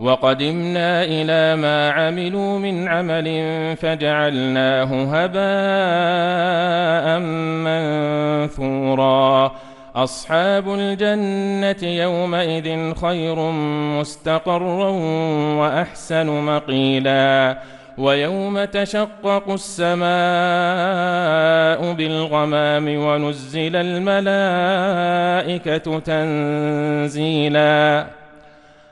وقدمنا إلى ما عملوا من عمل فجعلناه هباء منثورا. أصحاب الجنة يومئذ خير مستقرا وأحسن مقيلا. ويوم تشقق السماء بالغمام ونزل الملائكة تنزيلاً.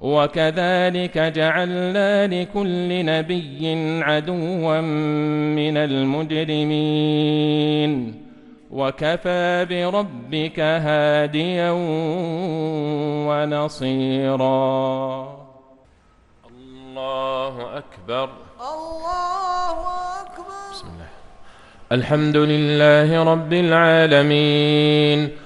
وكذلك جعلنا لكل نبي عدوا من المجرمين. وكفى بربك هاديا ونصيرا. الله أكبر. الله أكبر. بسم الله. الحمد لله رب العالمين.